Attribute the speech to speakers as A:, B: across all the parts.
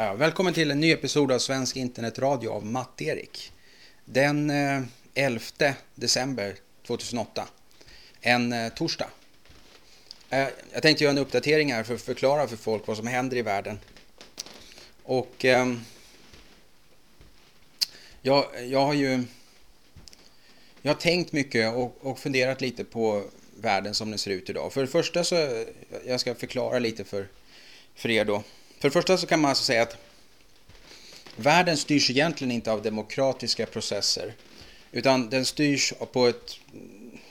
A: Ja, välkommen till en ny episod av Svensk internetradio av Matt-Erik. Den eh, 11 december 2008, en eh, torsdag. Eh, jag tänkte göra en uppdatering här för att förklara för folk vad som händer i världen. Och ehm, jag, jag har ju jag har tänkt mycket och, och funderat lite på världen som den ser ut idag. För det första så, jag ska förklara lite för, för er då. För det första så kan man alltså säga att världen styrs egentligen inte av demokratiska processer. Utan den styrs på ett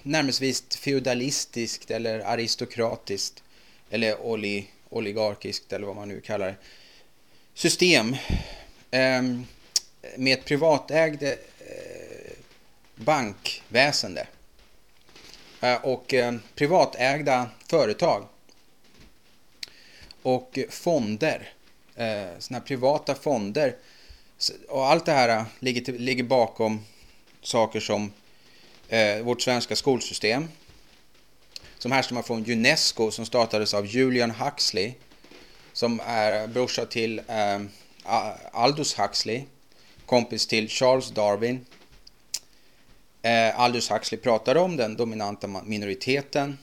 A: närmast feudalistiskt eller aristokratiskt eller oli, oligarkiskt eller vad man nu kallar det. System ehm, med ett privatägd eh, bankväsende eh, och ehm, privatägda företag och fonder, eh, sådana här privata fonder. Och allt det här eh, ligger, till, ligger bakom saker som eh, vårt svenska skolsystem. Som härstammar från Unesco som startades av Julian Huxley. Som är brorsa till eh, Aldous Huxley. Kompis till Charles Darwin. Eh, Aldous Huxley pratade om den dominanta minoriteten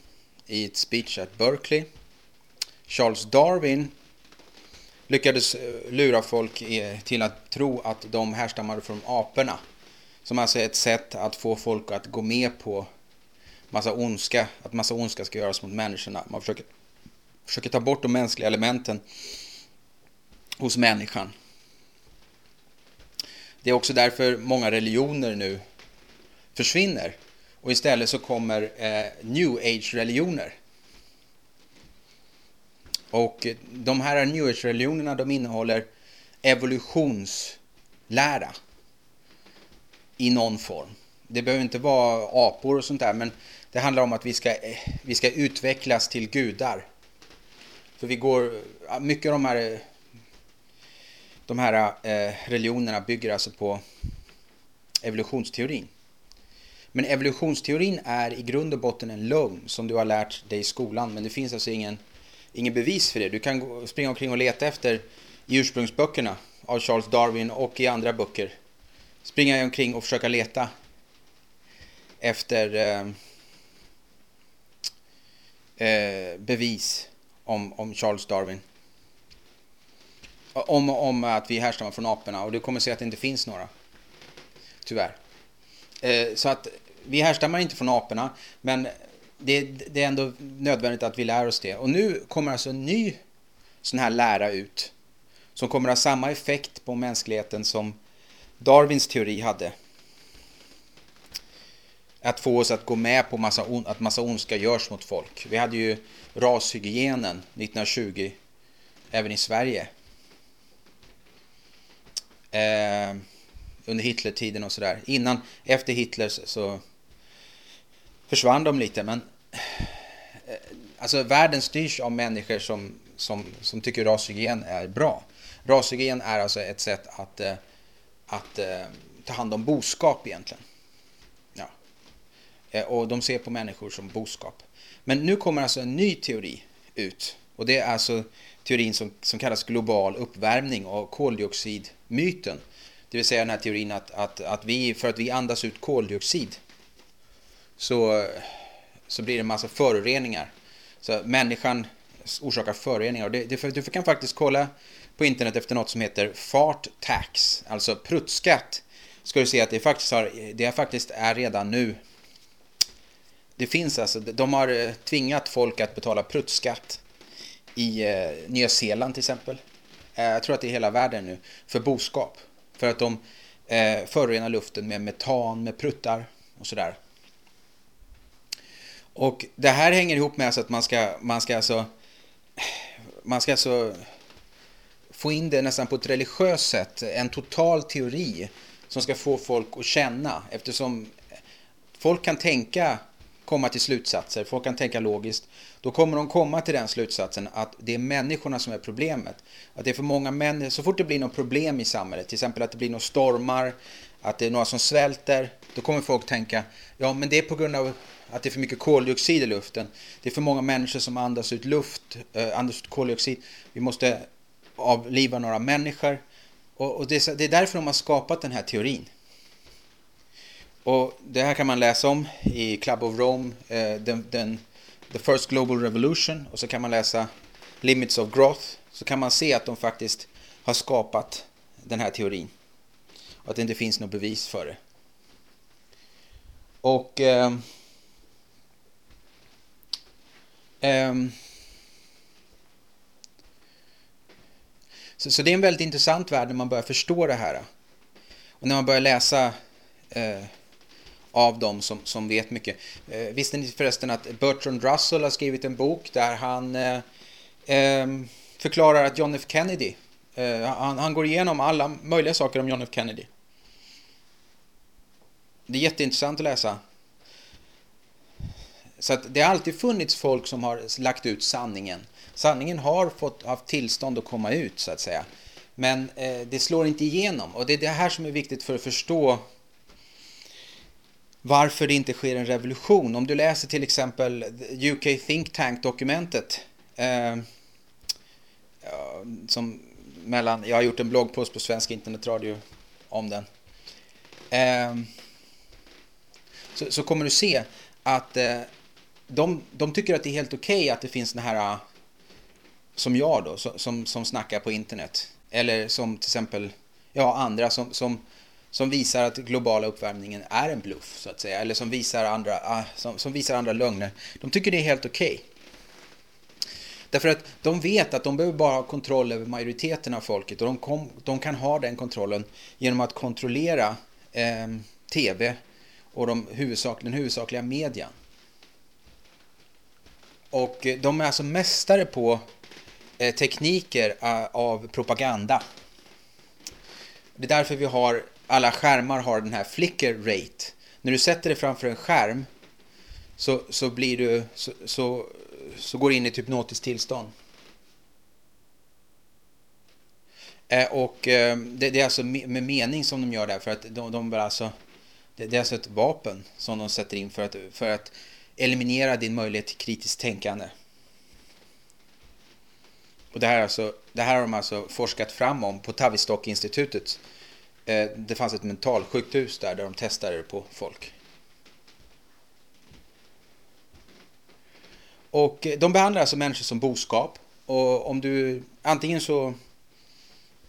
A: i ett speech at Berkeley. Charles Darwin lyckades eh, lura folk eh, till att tro att de härstammade från aporna. Som alltså är ett sätt att få folk att gå med på massa ondska, att massa ondska ska göras mot människorna. Man försöker, försöker ta bort de mänskliga elementen hos människan. Det är också därför många religioner nu försvinner och istället så kommer eh, new age-religioner. Och de här new age-religionerna de innehåller evolutionslära i någon form. Det behöver inte vara apor och sånt där, men det handlar om att vi ska, vi ska utvecklas till gudar. För vi går, mycket av de här, de här eh, religionerna bygger alltså på evolutionsteorin. Men evolutionsteorin är i grund och botten en lögn som du har lärt dig i skolan, men det finns alltså ingen ingen bevis för det. Du kan springa omkring och leta efter i ursprungsböckerna av Charles Darwin och i andra böcker. Springa omkring och försöka leta efter eh, eh, bevis om, om Charles Darwin. Om, om att vi härstammar från aporna och du kommer se att det inte finns några. Tyvärr. Eh, så att vi härstammar inte från aporna men det, det, är ändå nödvändigt att vi lär oss det. Och nu kommer alltså en ny sån här lära ut som kommer ha samma effekt på mänskligheten som Darwins teori hade. Att få oss att gå med på massa on, att massa ondska görs mot folk. Vi hade ju rashygienen 1920 även i Sverige. Eh, under Hitlertiden och sådär. Innan, efter Hitler så försvann de lite men eh, alltså världen styrs av människor som, som, som tycker rashygien är bra. Rashygien är alltså ett sätt att, eh, att eh, ta hand om boskap egentligen. Ja. Och de ser på människor som boskap. Men nu kommer alltså en ny teori ut. Och det är alltså teorin som, som kallas global uppvärmning och koldioxidmyten. Det vill säga den här teorin att, att, att vi, för att vi andas ut koldioxid så, så blir det en massa föroreningar. Så människan orsakar föroreningar. Det, det, du kan faktiskt kolla på internet efter något som heter fart tax, alltså pruttskatt. Ska du se att det faktiskt, har, det faktiskt är redan nu. Det finns alltså, de har eh, tvingat folk att betala pruttskatt i eh, Nya Zeeland till exempel. Eh, jag tror att det är hela världen nu, för boskap. För att de eh, förorenar luften med metan, med pruttar och sådär. Och det här hänger ihop med alltså att man ska, man ska alltså, man ska alltså få in det nästan på ett religiöst sätt, en total teori som ska få folk att känna eftersom folk kan tänka, komma till slutsatser, folk kan tänka logiskt, då kommer de komma till den slutsatsen att det är människorna som är problemet. Att det är för många människor, så fort det blir något problem i samhället, till exempel att det blir några stormar, att det är några som svälter, då kommer folk tänka, ja men det är på grund av att det är för mycket koldioxid i luften. Det är för många människor som andas ut luft, eh, andas ut koldioxid. Vi måste avliva några människor. Och, och det, det, är därför de har skapat den här teorin. Och det här kan man läsa om i Club of Rome, eh, den, den, The First Global Revolution. Och så kan man läsa Limits of Growth. Så kan man se att de faktiskt har skapat den här teorin. Och att det inte finns något bevis för det. Och... Eh, Um, så, så, det är en väldigt intressant värld när man börjar förstå det här. Och när man börjar läsa uh, av dem som, som vet mycket. Uh, visste ni förresten att Bertrand Russell har skrivit en bok där han uh, um, förklarar att John F Kennedy, han, han, går igenom alla möjliga saker om John F Kennedy. Det är jätteintressant att läsa. Så att det har alltid funnits folk som har lagt ut sanningen. Sanningen har fått haft tillstånd att komma ut så att säga. Men eh, det slår inte igenom och det är det här som är viktigt för att förstå varför det inte sker en revolution. Om du läser till exempel UK Think Tank-dokumentet eh, som mellan, jag har gjort en bloggpost på Svensk internetradio om den. Eh, så, så, kommer du se att eh, de, de tycker att det är helt okej okay att det finns såna här äh, som jag då, som, som snackar på internet. Eller som till exempel, ja andra som, som som visar att globala uppvärmningen är en bluff så att säga. Eller som visar andra, äh, som, som visar andra lögner. De tycker det är helt okej. Okay. Därför att de vet att de behöver bara ha kontroll över majoriteten av folket och de, kom, de kan ha den kontrollen genom att kontrollera eh, tv och de huvudsak, den huvudsakliga median. Och eh, de är alltså mästare på eh, tekniker eh, av propaganda. Det är därför vi har alla skärmar har den här flicker rate. När du sätter dig framför en skärm så, så blir du så, så, så går du in i ett hypnotiskt tillstånd. Och det, det, är alltså med mening som de gör det här för att de, de alltså, det, det, är alltså ett vapen som de sätter in för att, för att eliminera din möjlighet till kritiskt tänkande. Och det här, alltså, det här har de alltså forskat fram om på Tavistock-institutet eh, det fanns ett mentalsjukhus där, där de testade det på folk. Och eh, de behandlar alltså människor som boskap. Och om du, antingen så,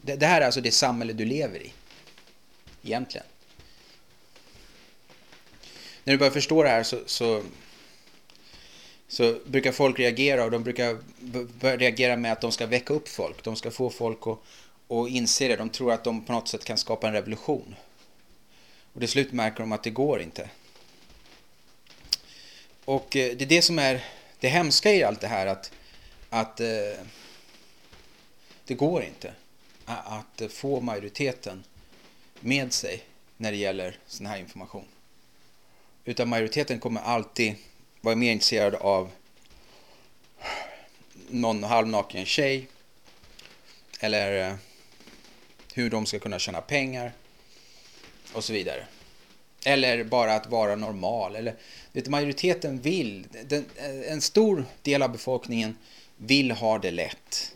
A: det, det här är alltså det samhälle du lever i. Egentligen. När du börjar förstå det här så, så, så brukar folk reagera och de brukar reagera med att de ska väcka upp folk. De ska få folk att och inse det. De tror att de på något sätt kan skapa en revolution. Och till slut märker de att det går inte. Och eh, det är det som är det hemska i allt det här att, att eh, det går inte att få majoriteten med sig när det gäller sån här information. Utan majoriteten kommer alltid var mer intresserad av någon halvnaken tjej eller eh, hur de ska kunna tjäna pengar och så vidare. Eller bara att vara normal. Eller, vet, majoriteten vill, den, en stor del av befolkningen vill ha det lätt.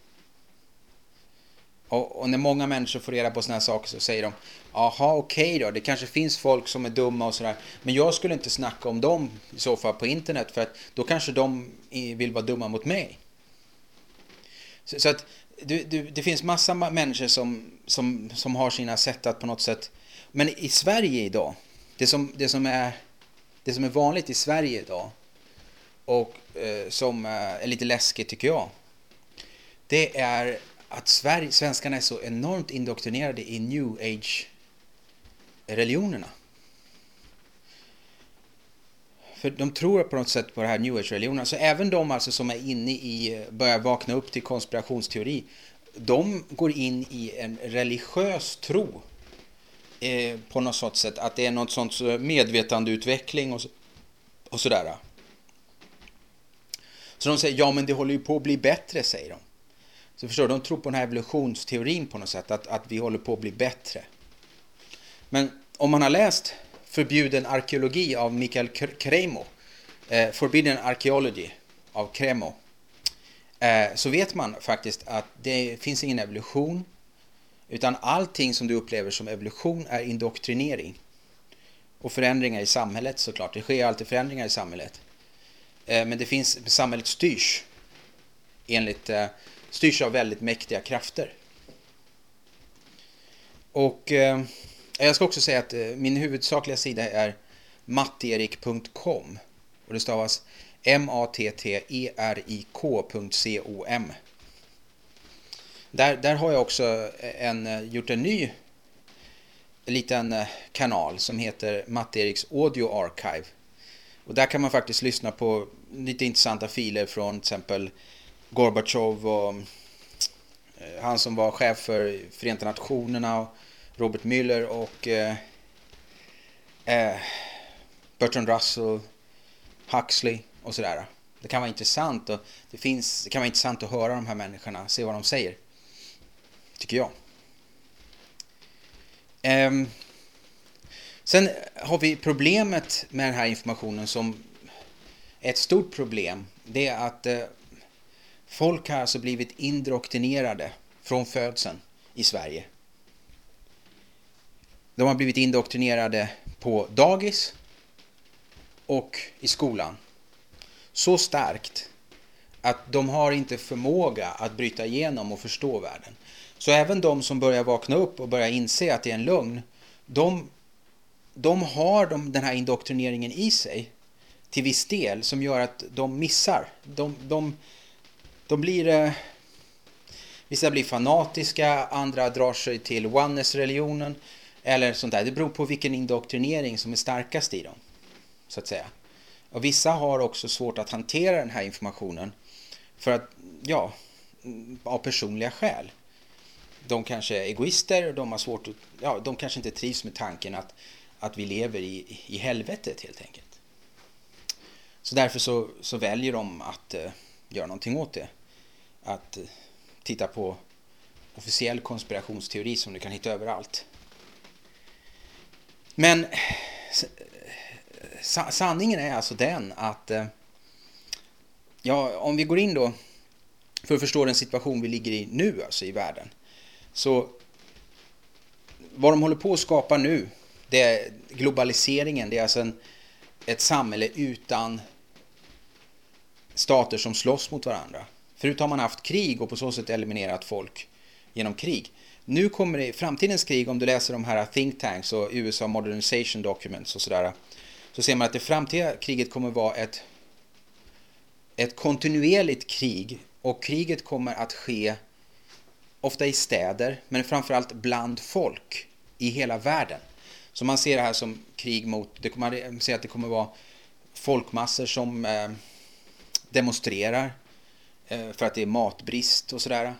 A: Och, och, när många människor får reda på sådana här saker så säger de Jaha, okej okay då, det kanske finns folk som är dumma och sådär. Men jag skulle inte snacka om dem i så fall på internet för att då kanske de vill vara dumma mot mig. Så, så att du, du, det finns massa människor som, som, som har sina sätt att på något sätt... Men i Sverige idag, det som, det som, är, det som är vanligt i Sverige idag och eh, som är lite läskigt tycker jag, det är att Sverige, svenskarna är så enormt indoktrinerade i new age-religionerna. För de tror på något sätt på det här new age-religionerna. Så även de alltså som är inne i, börjar vakna upp till konspirationsteori, de går in i en religiös tro eh, på något sånt sätt. Att det är något sånt medvetandeutveckling och, och sådär. Så de säger, ja men det håller ju på att bli bättre, säger de. Så förstår du, de tror på den här evolutionsteorin på något sätt, att, att vi håller på att bli bättre. Men om man har läst Förbjuden arkeologi av Mikael Kremo. Eh, Forbidden Archaeology av Kremo. eh, så vet man faktiskt att det finns ingen evolution utan allting som du upplever som evolution är indoktrinering. Och förändringar i samhället såklart. Det sker alltid förändringar i samhället. Eh, men det finns, samhället styrs enligt, eh, styrs av väldigt mäktiga krafter. Och eh, jag ska också säga att eh, min huvudsakliga sida är matterik.com och det stavas M-A-T-T-E-R-I-K.com. Där, där har jag också eh, en, eh, gjort en ny liten kanal som heter Matt-Eriks Audio Archive. Och där kan man faktiskt lyssna på lite intressanta filer från till exempel Gorbachev och eh, han som var chef för Förenta Nationerna, Robert Mueller och eh, eh, Bertrand Russell, Huxley och sådär. Det kan vara intressant och det, finns, det kan vara intressant att höra de här människorna, se vad de säger. Tycker jag. Eh, sen har vi problemet med den här informationen som ett stort problem. Det är att eh, folk har alltså blivit indoktrinerade från födseln i Sverige. De har blivit indoktrinerade på dagis och i skolan. Så starkt att de har inte förmåga att bryta igenom och förstå världen. Så även de som börjar vakna upp och börjar inse att det är en lögn, de, de har de, den här indoktrineringen i sig till viss del som gör att de missar. De, de, de blir... Eh, vissa blir fanatiska, andra drar sig till oneness-religionen eller sånt där. Det beror på vilken indoktrinering som är starkast i dem, så att säga. Och vissa har också svårt att hantera den här informationen för att, ja, av personliga skäl de kanske är egoister och de har svårt att, ja, de kanske inte trivs med tanken att, att vi lever i, i helvetet helt enkelt. Så därför så, så väljer de att uh, göra någonting åt det. Att eh, titta på officiell konspirationsteori som du kan hitta överallt. Men sanningen är alltså den att eh, ja, om vi går in då för att förstå den situation vi ligger i nu alltså i världen så vad de håller på att skapa nu, det är globaliseringen. Det är alltså en, ett samhälle utan stater som slåss mot varandra. Förut har man haft krig och på så sätt eliminerat folk genom krig. Nu kommer det framtidens krig, om du läser de här think tanks och USA modernization documents och sådär, så ser man att det framtida kriget kommer vara ett, ett kontinuerligt krig och kriget kommer att ske ofta i städer, men framförallt bland folk i hela världen. Så man ser det här som krig mot, det, man ser att det kommer vara folkmassor som eh, demonstrerar Eh, för att det är matbrist och sådär.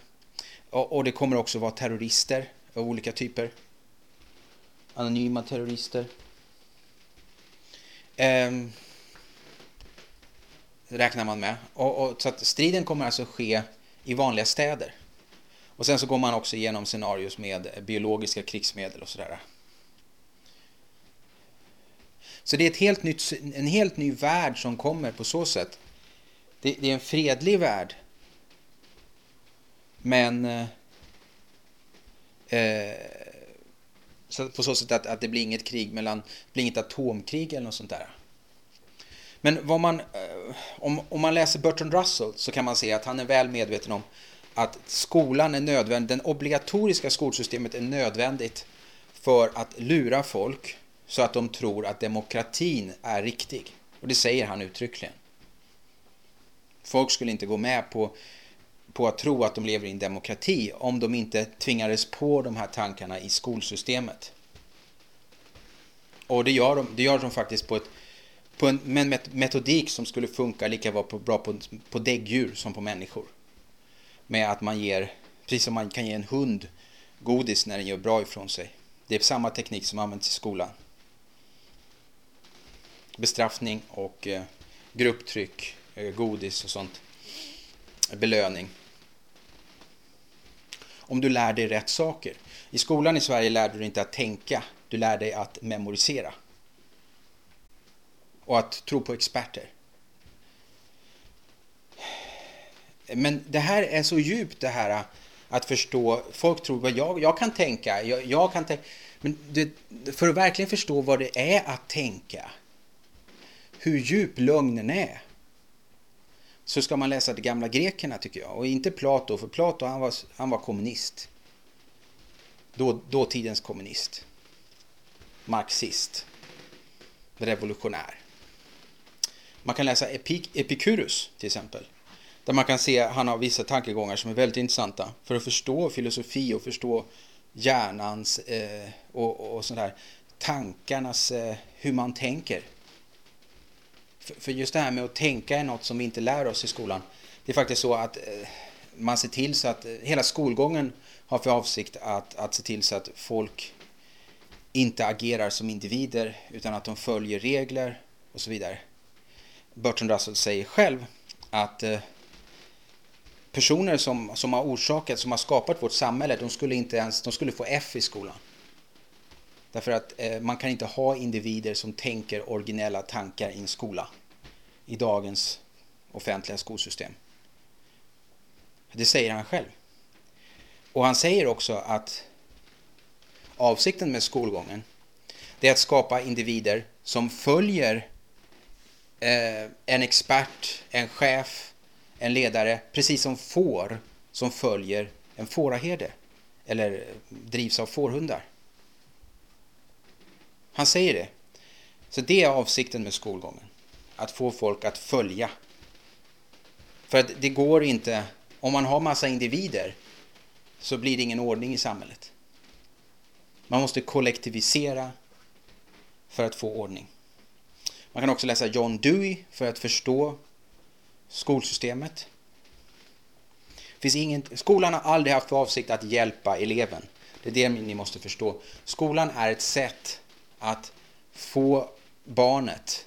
A: Och, och, det kommer också vara terrorister av olika typer. Anonyma terrorister. Ehm, räknar man med. Och, och, så att striden kommer alltså ske i vanliga städer. Och sen så går man också igenom scenarios med biologiska krigsmedel och sådär. Så det är ett helt nytt, en helt ny värld som kommer på så sätt. Det, det är en fredlig värld. Men... Eh, eh, så på så sätt att, att det blir inget krig mellan, det blir inget atomkrig eller något sånt där. Men vad man, eh, om, om man läser Bertrand Russell så kan man se att han är väl medveten om att skolan är nödvändig, det obligatoriska skolsystemet är nödvändigt för att lura folk så att de tror att demokratin är riktig. Och det säger han uttryckligen. Folk skulle inte gå med på, på att tro att de lever i en demokrati om de inte tvingades på de här tankarna i skolsystemet. Och det gör de, det gör de faktiskt på, ett, på en, med en metodik som skulle funka lika bra på, bra på, på däggdjur som på människor med att man ger, precis som man kan ge en hund godis när den gör bra ifrån sig. Det är samma teknik som används i skolan. Bestraffning och eh, grupptryck, eh, godis och sånt. Belöning. Om du lär dig rätt saker. I skolan i Sverige lär du dig inte att tänka, du lär dig att memorisera. Och att tro på experter. Men det här är så djupt det här att förstå. Folk tror vad jag, jag kan tänka. Jag, jag kan tänka. Men det, för att verkligen förstå vad det är att tänka. Hur djup lögnen är. Så ska man läsa de gamla grekerna tycker jag. Och inte Plato. För Plato han var, han var kommunist. Då, dåtidens kommunist. Marxist. Revolutionär. Man kan läsa Epik Epikurus till exempel. Där man kan se, han har vissa tankegångar som är väldigt intressanta. För att förstå filosofi och förstå hjärnans eh, och, och sådär tankarnas, eh, hur man tänker. För, just det här med att tänka är något som vi inte lär oss i skolan. Det är faktiskt så att eh, man ser till så att eh, hela skolgången har för avsikt att, att se till så att folk inte agerar som individer utan att de följer regler och så vidare. Bertrand Russell säger själv att eh, personer som, som har orsakat, som har skapat vårt samhälle, de skulle inte ens, de skulle få F i skolan. Därför att eh, man kan inte ha individer som tänker originella tankar i en skola. I dagens offentliga skolsystem. Det säger han själv. Och han säger också att avsikten med skolgången det är att skapa individer som följer eh, en expert, en chef, en ledare, precis som får som följer en fåraherde eller drivs av fårhundar. Han säger det. Så det är avsikten med skolgången. Att få folk att följa. För att det går inte, om man har massa individer så blir det ingen ordning i samhället. Man måste kollektivisera för att få ordning. Man kan också läsa John Dewey för att förstå skolsystemet. Finns ingen, skolan har aldrig haft för avsikt att hjälpa eleven. Det är det ni måste förstå. Skolan är ett sätt att få barnet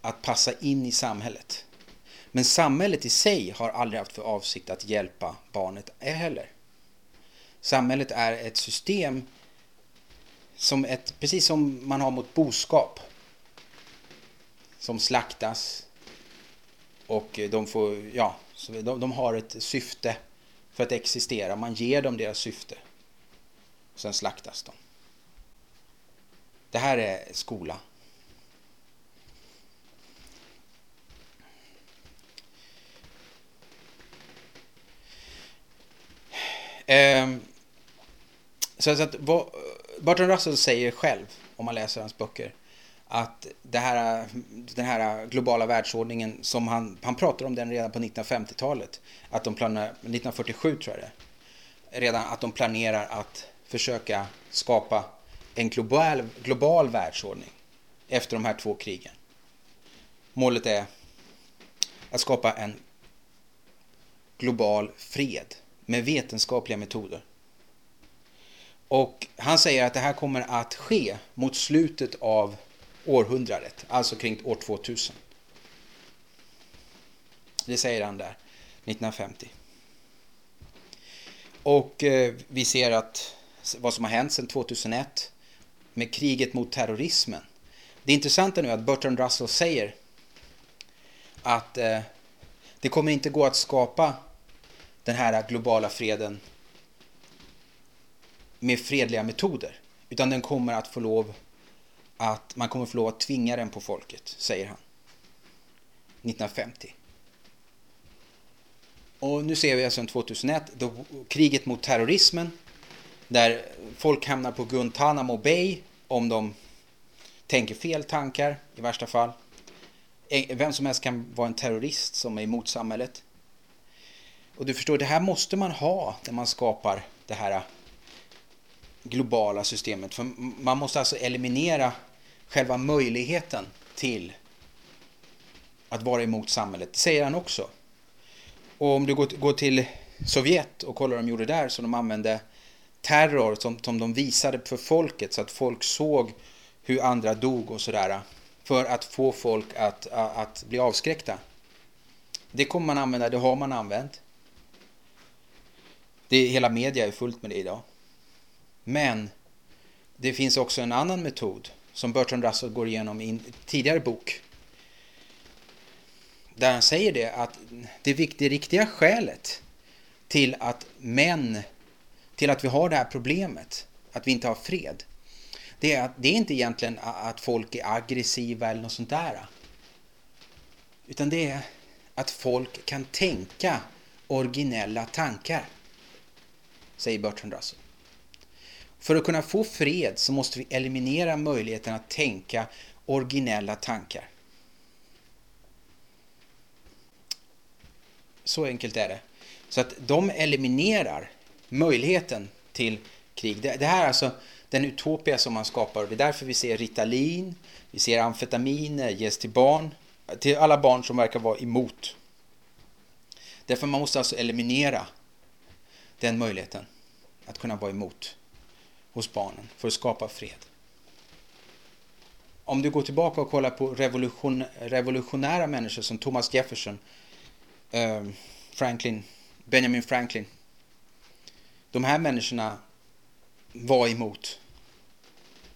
A: att passa in i samhället. Men samhället i sig har aldrig haft för avsikt att hjälpa barnet heller. Samhället är ett system som ett, precis som man har mot boskap. Som slaktas. Och de får, ja, de, de har ett syfte för att existera. Man ger dem deras syfte. Sen slaktas de. Det här är skola. Ehm, så att vad, Russell säger själv, om man läser hans böcker, att det här, den här globala världsordningen som han, han pratar om den redan på 1950-talet, att de planerar, 1947 tror jag det, redan att de planerar att försöka skapa en global, global världsordning efter de här två krigen. Målet är att skapa en global fred med vetenskapliga metoder. Och han säger att det här kommer att ske mot slutet av århundradet, alltså kring år 2000. Det säger han där, 1950. Och eh, vi ser att vad som har hänt sedan 2001 med kriget mot terrorismen. Det intressanta nu är att Bertrand Russell säger att eh, det kommer inte gå att skapa den här globala freden med fredliga metoder. Utan den kommer att få lov att man kommer få lov att tvinga den på folket, säger han. 1950. Och nu ser vi alltså 2001, då kriget mot terrorismen, där folk hamnar på Guantanamo Bay om de tänker fel tankar i värsta fall. Eh, vem som helst kan vara en terrorist som är emot samhället. Och du förstår, det här måste man ha när man skapar det här eh, globala systemet. För man måste alltså eliminera själva möjligheten till att vara emot samhället. Det säger han också. Och om du går till Sovjet och kollar vad de gjorde där, så de använde terror som, som de visade för folket så att folk såg hur andra dog och sådär. För att få folk att, att, att bli avskräckta. Det kommer man använda, det har man använt. Det, hela media är fullt med det idag. Men det finns också en annan metod som Bertrand Russell går igenom i en tidigare bok. där han säger det att det, det riktiga skälet till att män, till att vi har det här problemet, att vi inte har fred, det är att det är inte egentligen att folk är aggressiva eller något sånt där. Utan det är att folk kan tänka originella tankar, säger Bertrand Russell. För att kunna få fred så måste vi eliminera möjligheten att tänka originella tankar. Så enkelt är det. Så att de eliminerar möjligheten till krig. Det, det här är alltså den utopia som man skapar. Det är därför vi ser Ritalin, vi ser amfetaminer ges till barn, till alla barn som verkar vara emot. Därför man måste alltså eliminera den möjligheten att kunna vara emot hos barnen för att skapa fred. Om du går tillbaka och kollar på revolution, revolutionära människor som Thomas Jefferson, eh, Franklin, Benjamin Franklin. De här människorna var emot.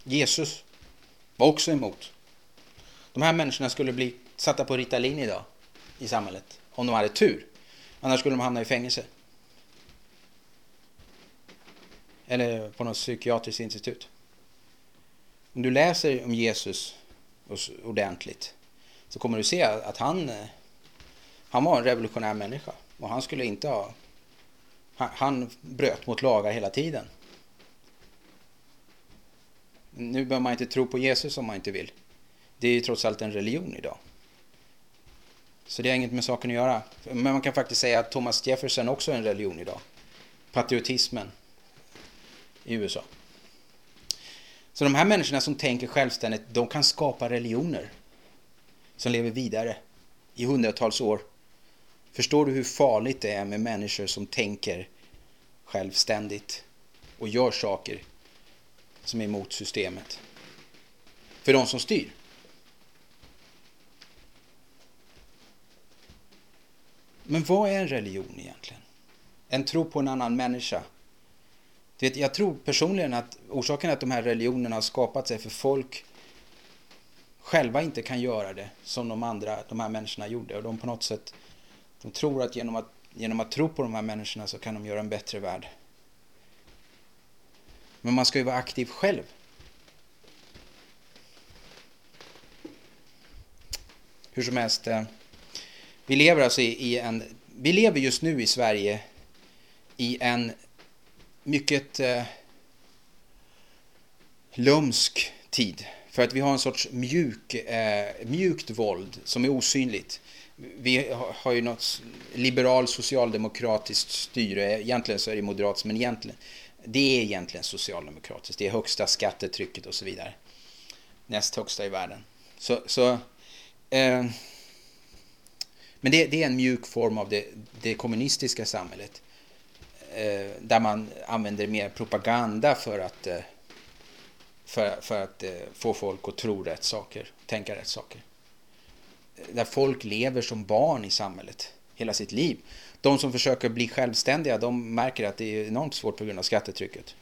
A: Jesus var också emot. De här människorna skulle bli satta på Ritalin idag i samhället om de hade tur. Annars skulle de hamna i fängelse. Eller på något psykiatriskt institut. Om du läser om Jesus ordentligt så kommer du se att han, eh, han var en revolutionär människa. Och han skulle inte ha... Han, han bröt mot lagar hela tiden. Nu behöver man inte tro på Jesus om man inte vill. Det är ju trots allt en religion idag. Så det har inget med saken att göra. Men man kan faktiskt säga att Thomas Jefferson också är en religion idag. Patriotismen i USA. Så de här människorna som tänker självständigt, de kan skapa religioner som lever vidare i hundratals år. Förstår du hur farligt det är med människor som tänker självständigt och gör saker som är emot systemet? För de som styr. Men vad är en religion egentligen? En tro på en annan människa. vet, jag tror personligen att orsaken att de här religionerna har skapat sig för folk själva inte kan göra det som de andra, de här människorna gjorde. Och de på något sätt, de tror att genom att, genom att tro på de här människorna så kan de göra en bättre värld. Men man ska ju vara aktiv själv. Hur som helst. Eh, vi lever alltså i, en... Vi lever just nu i Sverige i en mycket eh, lumsk tid. För att vi har en sorts mjuk, eh, mjukt våld som är osynligt. Vi har ju något liberal socialdemokratiskt styre. Egentligen så är det moderat, men egentligen, det är egentligen socialdemokratiskt. Det är högsta skattetrycket och så vidare. Näst högsta i världen. Så, så eh, men det, det, är en mjuk form av det, det kommunistiska samhället. Eh, där man använder mer propaganda för att, eh, för, för att eh, få folk att tro rätt saker, tänka rätt saker. Där folk lever som barn i samhället hela sitt liv. De som försöker bli självständiga, de märker att det är enormt svårt på grund av skattetrycket.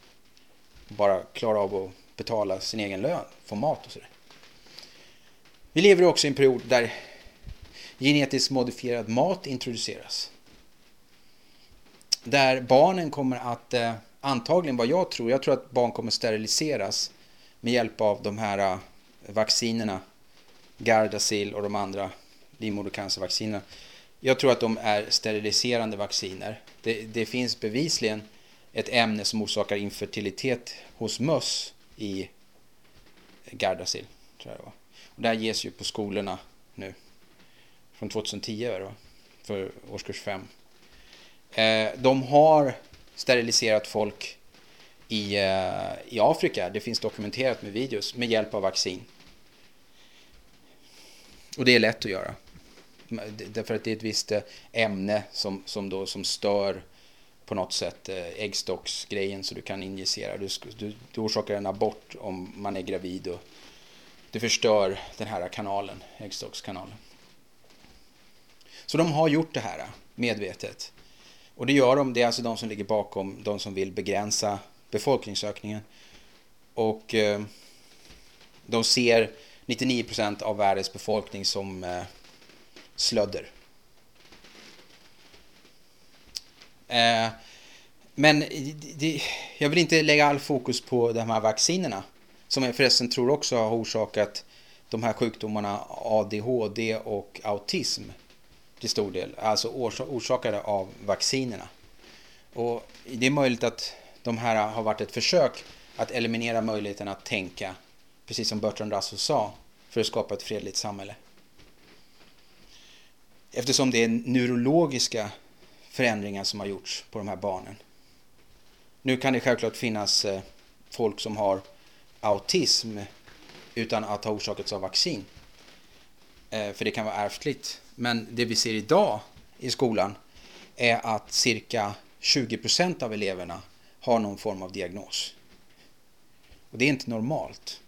A: Bara klara av att betala sin egen lön, få mat och sådär. Vi lever också i en period där genetiskt modifierad mat introduceras. Där barnen kommer att, eh, antagligen vad jag tror, jag tror att barn kommer steriliseras med hjälp av de här eh, vaccinerna, Gardasil och de andra livmodercancervaccinerna. Jag tror att de är steriliserande vacciner. Det, det, finns bevisligen ett ämne som orsakar infertilitet hos möss i Gardasil. Tror jag det var. Och det här ges ju på skolorna nu från 2010 är det för årskurs 5. Eh, de har steriliserat folk i, eh, i Afrika, det finns dokumenterat med videos, med hjälp av vaccin. Och det är lätt att göra. Därför att det är ett visst eh, ämne som, som, då, som stör på något sätt eh, äggstocksgrejen så du kan injicera. Du, du, du orsakar en abort om man är gravid och du förstör den här kanalen, äggstockskanalen. Så de har gjort det här medvetet. Och det gör de, det är alltså de som ligger bakom, de som vill begränsa befolkningsökningen. Och eh, de ser 99% av världens befolkning som, eh, slödder. Eh, men det, jag vill inte lägga all fokus på de här vaccinerna. Som jag förresten tror också har orsakat de här sjukdomarna ADHD och autism till stor del. Alltså orsakade av vaccinerna. Och det är möjligt att de här har varit ett försök att eliminera möjligheten att tänka, precis som Bertrand Russell sa, för att skapa ett fredligt samhälle. Eftersom det är neurologiska förändringar som har gjorts på de här barnen. Nu kan det självklart finnas eh, folk som har autism utan att ha orsakats av vaccin. Eh, för det kan vara ärftligt. Men det vi ser idag i skolan är att cirka 20% av eleverna har någon form av diagnos. Och det är inte normalt.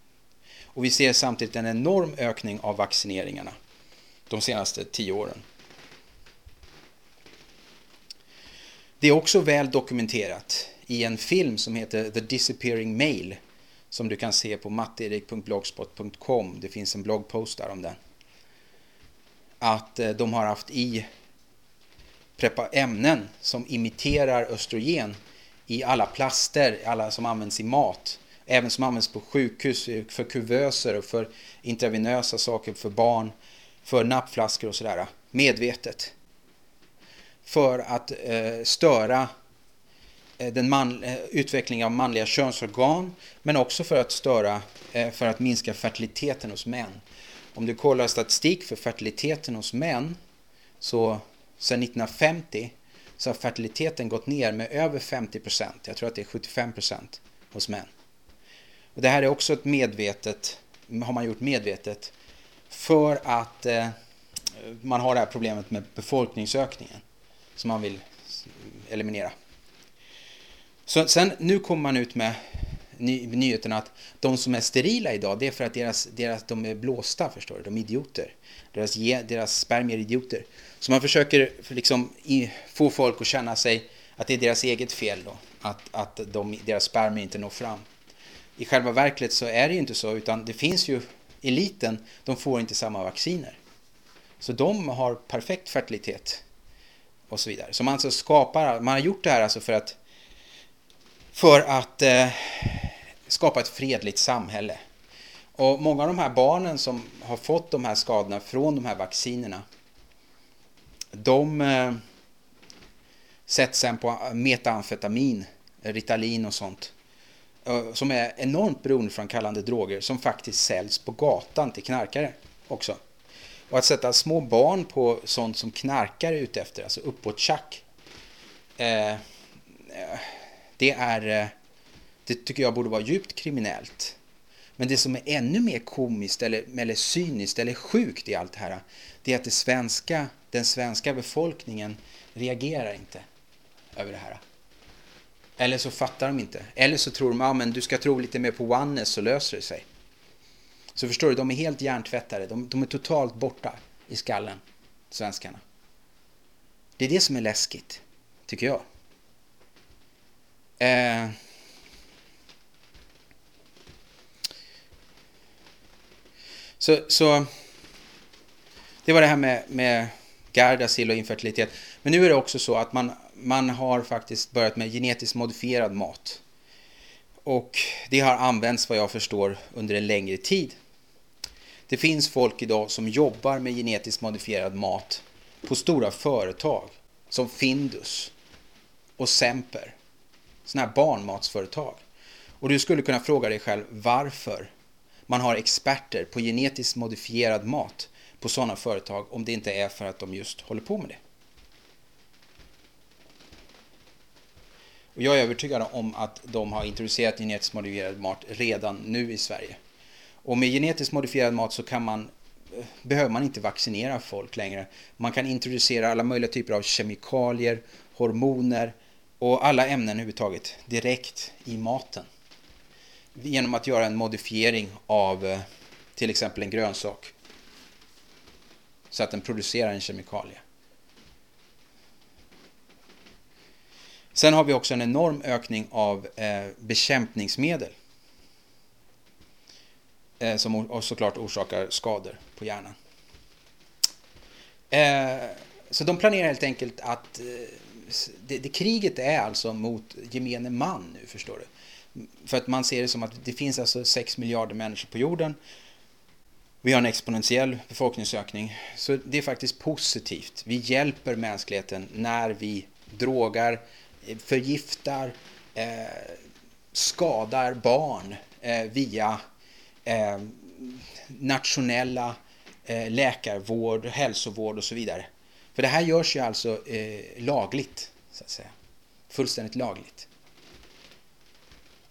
A: Och vi ser samtidigt en enorm ökning av vaccineringarna de senaste tio åren. Det är också väl dokumenterat i en film som heter The Disappearing Mail som du kan se på matteerik.blogspot.com. Det finns en bloggpost där om den. Att eh, de har haft i ämnen som imiterar östrogen i alla plaster, alla som används i mat. Även som används på sjukhus för kuvöser och för intravenösa saker för barn, för nappflaskor och sådär. Medvetet. För att eh, störa eh, den man, eh, utvecklingen av manliga könsorgan men också för att störa, eh, för att minska fertiliteten hos män. Om du kollar statistik för fertiliteten hos män så sedan 1950 så har fertiliteten gått ner med över 50 procent. Jag tror att det är 75 procent hos män. Och det här är också ett medvetet, har man gjort medvetet för att eh, man har det här problemet med befolkningsökningen som man vill eliminera. Så sen nu kommer man ut med ny, nyheten att de som är sterila idag, det är för att deras, deras, de är blåsta, förstår du, de är idioter. Deras, deras spermier är idioter. Så man försöker liksom få folk att känna sig att det är deras eget fel då, att, att de, deras spermier inte når fram. I själva verket så är det ju inte så, utan det finns ju eliten, de får inte samma vacciner. Så de har perfekt fertilitet och så vidare. Så man alltså skapar, man har gjort det här alltså för att för att eh, skapa ett fredligt samhälle. Och många av de här barnen som har fått de här skadorna från de här vaccinerna de eh, sätts sen på metamfetamin, Ritalin och sånt. Eh, som är enormt beroendeframkallande droger som faktiskt säljs på gatan till knarkare också. Och att sätta små barn på sånt som knarkare är ute efter, alltså uppåt-tjack. Eh, det är, eh, det tycker jag borde vara djupt kriminellt. Men det som är ännu mer komiskt eller, eller cyniskt eller sjukt i allt det här, det är att det svenska, den svenska befolkningen reagerar inte över det här. Eller så fattar de inte. Eller så tror de, att men du ska tro lite mer på oneness så löser det sig. Så förstår du, de är helt hjärntvättade. De, de är totalt borta i skallen, svenskarna. Det är det som är läskigt, tycker jag. Eh, så, så det var det här med, med Gardasil och infertilitet. Men nu är det också så att man, man har faktiskt börjat med genetiskt modifierad mat. Och det har använts vad jag förstår under en längre tid. Det finns folk idag som jobbar med genetiskt modifierad mat på stora företag som Findus och Semper. Sådana här barnmatsföretag. Och du skulle kunna fråga dig själv varför man har experter på genetiskt modifierad mat på sådana företag om det inte är för att de just håller på med det. Och jag är övertygad om att de har introducerat genetiskt modifierad mat redan nu i Sverige. Och med genetiskt modifierad mat så kan man, eh, behöver man inte vaccinera folk längre. Man kan introducera alla möjliga typer av kemikalier, hormoner och alla ämnen överhuvudtaget direkt i maten. Genom att göra en modifiering av eh, till exempel en grönsak. Så att den producerar en kemikalie. Sen har vi också en enorm ökning av eh, bekämpningsmedel. Eh, som såklart orsakar skador på hjärnan. Eh, så de planerar helt enkelt att eh, det, det, kriget är alltså mot gemene man nu, förstår du. För att man ser det som att det finns alltså 6 miljarder människor på jorden. Vi har en exponentiell befolkningsökning. Så det är faktiskt positivt. Vi hjälper mänskligheten när vi drogar, förgiftar, eh, skadar barn eh, via eh, nationella eh, läkarvård, hälsovård och så vidare. För det här görs ju alltså eh, lagligt, så att säga. Fullständigt lagligt.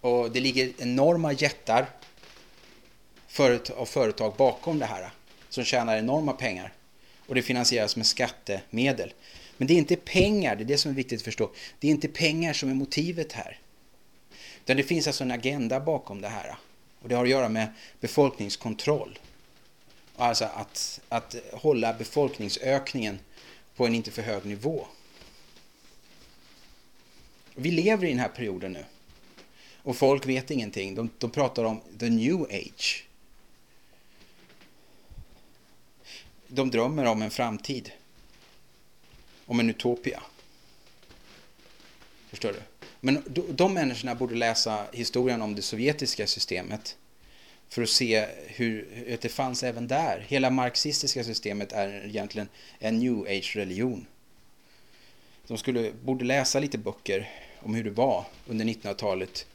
A: Och det ligger enorma jättar av företag bakom det här som tjänar enorma pengar. Och det finansieras med skattemedel. Men det är inte pengar, det är det som är viktigt att förstå. Det är inte pengar som är motivet här. Utan det finns alltså en agenda bakom det här. Och det har att göra med befolkningskontroll. Alltså att, att hålla befolkningsökningen på en inte för hög nivå. Vi lever i den här perioden nu. Och folk vet ingenting. De, de pratar om the new age. De drömmer om en framtid. Om en utopia. Förstår du? Men de människorna borde läsa historien om det sovjetiska systemet för att se hur att det fanns även där. Hela marxistiska systemet är egentligen en new age-religion. De skulle, borde läsa lite böcker om hur det var under 1900-talet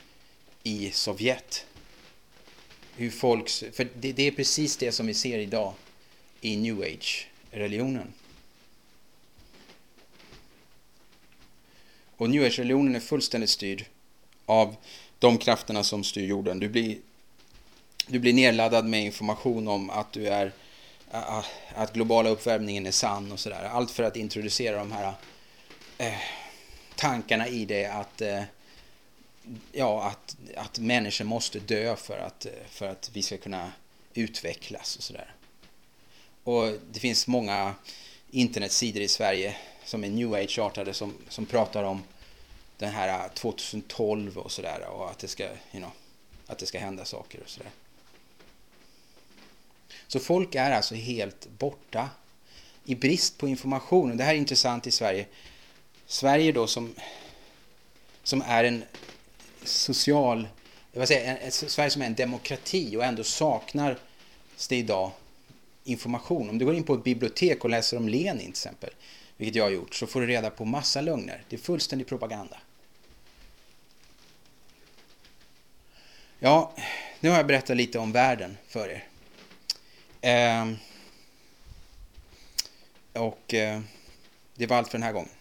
A: i Sovjet. Hur folks, för det, det är precis det som vi ser idag i new age-religionen. Och new age-religionen är fullständigt styrd av de krafterna som styr jorden. Du blir, du blir nedladdad med information om att du är eh, att globala uppvärmningen är sann och sådär. Allt för att introducera de här eh, tankarna i dig att eh, ja, att, att människor måste dö för att, för att vi ska kunna utvecklas och sådär. Och det finns många internetsidor i Sverige som är new age-artade som, som pratar om den här äh, 2012 och sådär och att det ska, you know, att det ska hända saker och sådär. Så folk är alltså helt borta i brist på information. Och det här är intressant i Sverige. Sverige då som, som är en social, vad säger, en, Sverige som är en demokrati och ändå saknar det idag information. Om du går in på ett bibliotek och läser om Lenin till exempel, vilket jag har gjort, så får du reda på massa lögner. Det är fullständig propaganda. Ja, nu har jag berättat lite om världen för er. Eh, och eh, det var allt för den här gången.